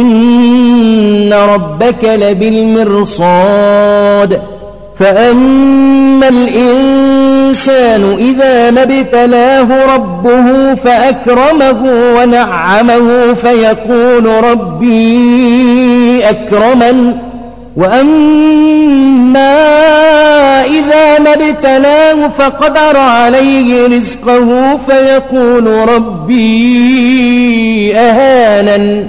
إن ربك لبالمرصاد فأما الإنسان إذا مبتلاه ربه فأكرمه ونعمه فيقول ربي أكرما وأما إذا مبتلاه فقدر عليه رزقه فيقول ربي أهانا